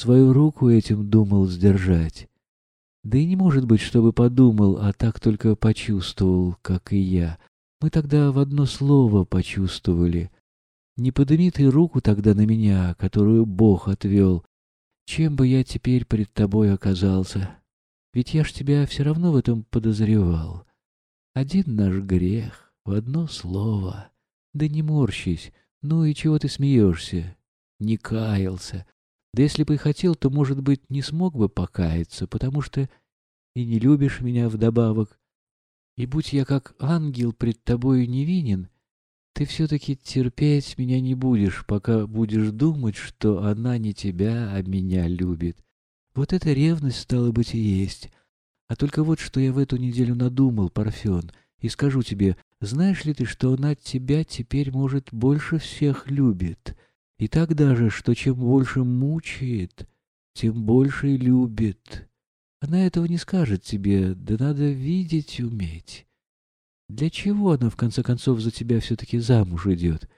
свою руку этим думал сдержать. Да и не может быть, чтобы подумал, а так только почувствовал, как и я. Мы тогда в одно слово почувствовали. Не подними ты руку тогда на меня, которую Бог отвел. Чем бы я теперь пред тобой оказался? Ведь я ж тебя все равно в этом подозревал. Один наш грех, в одно слово. Да не морщись, ну и чего ты смеешься? Не каялся. Да если бы и хотел, то, может быть, не смог бы покаяться, потому что и не любишь меня вдобавок. И будь я как ангел пред тобою невинен, ты все-таки терпеть меня не будешь, пока будешь думать, что она не тебя, а меня любит. Вот эта ревность, стала быть, и есть. А только вот что я в эту неделю надумал, Парфен, и скажу тебе, знаешь ли ты, что она тебя теперь, может, больше всех любит?» И так даже, что чем больше мучает, тем больше любит. Она этого не скажет тебе, да надо видеть уметь. Для чего она, в конце концов, за тебя все-таки замуж идет?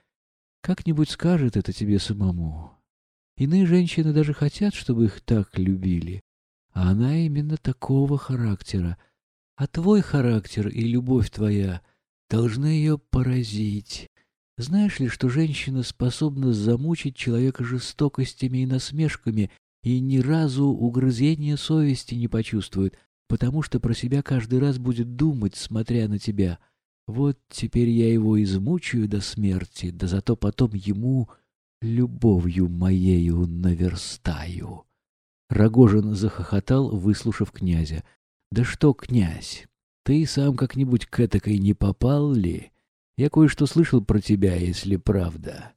Как-нибудь скажет это тебе самому. Иные женщины даже хотят, чтобы их так любили. А она именно такого характера. А твой характер и любовь твоя должны ее поразить. Знаешь ли, что женщина способна замучить человека жестокостями и насмешками и ни разу угрызения совести не почувствует, потому что про себя каждый раз будет думать, смотря на тебя. Вот теперь я его измучаю до смерти, да зато потом ему любовью моею наверстаю. Рогожин захохотал, выслушав князя. «Да что, князь, ты сам как-нибудь к этакой не попал ли?» Я кое-что слышал про тебя, если правда.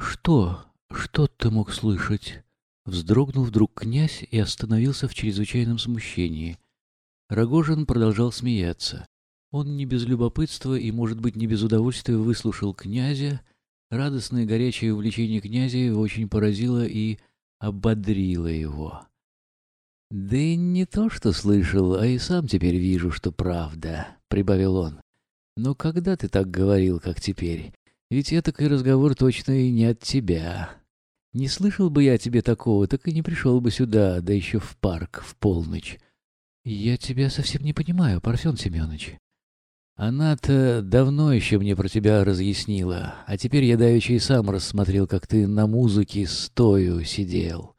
Что? Что ты мог слышать? Вздрогнул вдруг князь и остановился в чрезвычайном смущении. Рогожин продолжал смеяться. Он не без любопытства и, может быть, не без удовольствия выслушал князя. Радостное горячее увлечение князя его очень поразило и ободрило его. «Да и не то, что слышал, а и сам теперь вижу, что правда», — прибавил он. Но когда ты так говорил, как теперь? Ведь этакой разговор точно и не от тебя. Не слышал бы я тебе такого, так и не пришел бы сюда, да еще в парк в полночь. Я тебя совсем не понимаю, Парфен Семенович. Она-то давно еще мне про тебя разъяснила, а теперь я давеча и сам рассмотрел, как ты на музыке стою сидел.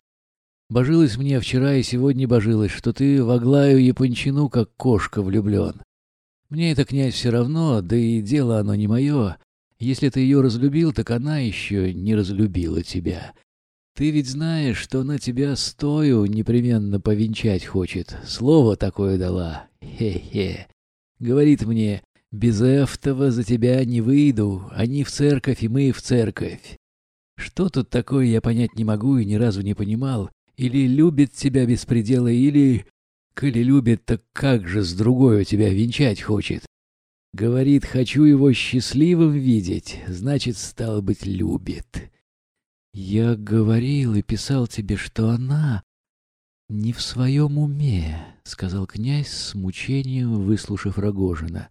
Божилась мне вчера и сегодня божилась, что ты в Аглаю Япончину как кошка влюблен. Мне это, князь, все равно, да и дело оно не мое. Если ты ее разлюбил, так она еще не разлюбила тебя. Ты ведь знаешь, что она тебя стою непременно повенчать хочет. Слово такое дала. Хе-хе. Говорит мне, без Эфтова за тебя не выйду, они в церковь, и мы в церковь. Что тут такое, я понять не могу и ни разу не понимал. Или любит тебя без предела, или Коли любит, так как же с другой у тебя венчать хочет? Говорит, хочу его счастливым видеть, значит, стало быть, любит. Я говорил и писал тебе, что она не в своем уме, — сказал князь с мучением, выслушав Рогожина.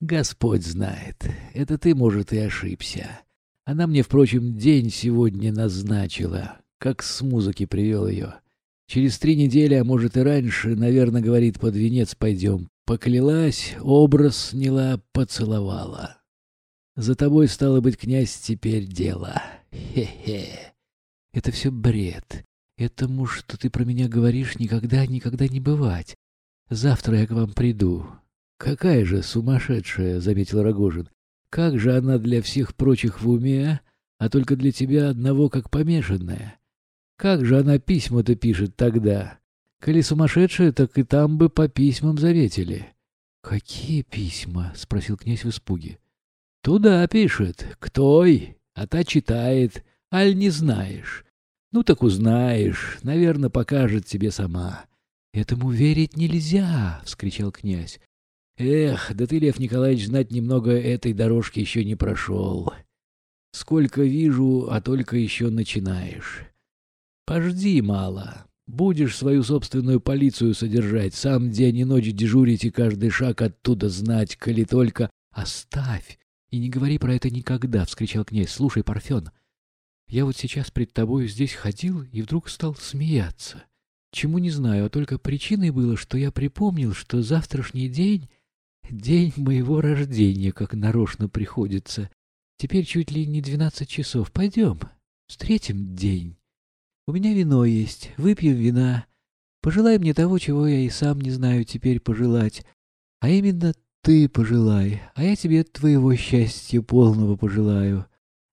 Господь знает, это ты, может, и ошибся. Она мне, впрочем, день сегодня назначила, как с музыки привел ее. Через три недели, а может и раньше, наверное, говорит, под венец пойдем. Поклялась, образ сняла, поцеловала. За тобой, стало быть, князь, теперь дело. Хе-хе. Это все бред. Этому, что ты про меня говоришь, никогда, никогда не бывать. Завтра я к вам приду. Какая же сумасшедшая, — заметил Рогожин. Как же она для всех прочих в уме, а только для тебя одного как помешанная. Как же она письма-то пишет тогда? Коли сумасшедшая, так и там бы по письмам заветили. — Какие письма? — спросил князь в испуге. — Туда пишет, той, а та читает, аль не знаешь. Ну так узнаешь, наверное, покажет тебе сама. — Этому верить нельзя! — вскричал князь. — Эх, да ты, Лев Николаевич, знать немного этой дорожки еще не прошел. Сколько вижу, а только еще начинаешь. Пожди мало. Будешь свою собственную полицию содержать, сам день и ночь дежурить и каждый шаг оттуда знать, коли только... Оставь! И не говори про это никогда, — вскричал князь. Слушай, Парфен, Я вот сейчас пред тобою здесь ходил и вдруг стал смеяться. Чему не знаю, а только причиной было, что я припомнил, что завтрашний день — день моего рождения, как нарочно приходится. Теперь чуть ли не двенадцать часов. Пойдем, встретим день. У меня вино есть, выпьем вина. Пожелай мне того, чего я и сам не знаю теперь пожелать. А именно ты пожелай, а я тебе твоего счастья полного пожелаю.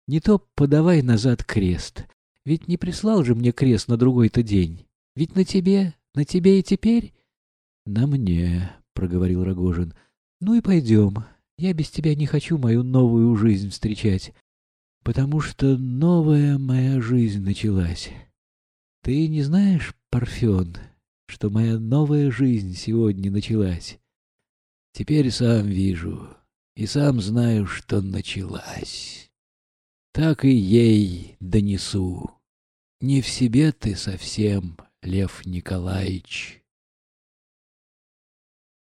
Не то подавай назад крест. Ведь не прислал же мне крест на другой-то день. Ведь на тебе, на тебе и теперь? — На мне, — проговорил Рогожин. — Ну и пойдем. Я без тебя не хочу мою новую жизнь встречать, потому что новая моя жизнь началась. Ты не знаешь, Парфен, что моя новая жизнь сегодня началась? Теперь сам вижу и сам знаю, что началась. Так и ей донесу. Не в себе ты совсем, Лев Николаевич.